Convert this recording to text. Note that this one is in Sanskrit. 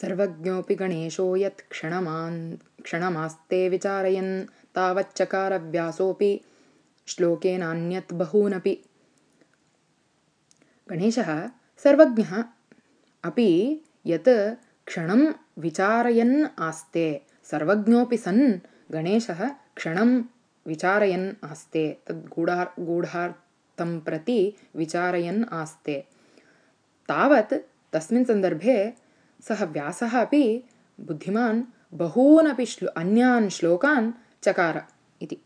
सर्वज्ञोऽपि गणेशो यत् क्षणमान् क्षणमास्ते विचारयन् तावच्चकारव्यासोऽपि श्लोकेनान्यत् बहूनपि। गणेशः सर्वज्ञः अपि यत् क्षणं विचारयन् आस्ते सर्वज्ञोऽपि सन् गणेशः क्षणं विचारयन् आस्ते तद् गूढार् गूढार्थं प्रति विचारयन् आस्ते। तावत् तस्मिन् सन्दर्भे सः व्यासः अपि बुद्धिमान् बहूनपि श्लो अन्यान् श्लोकान् चकार इति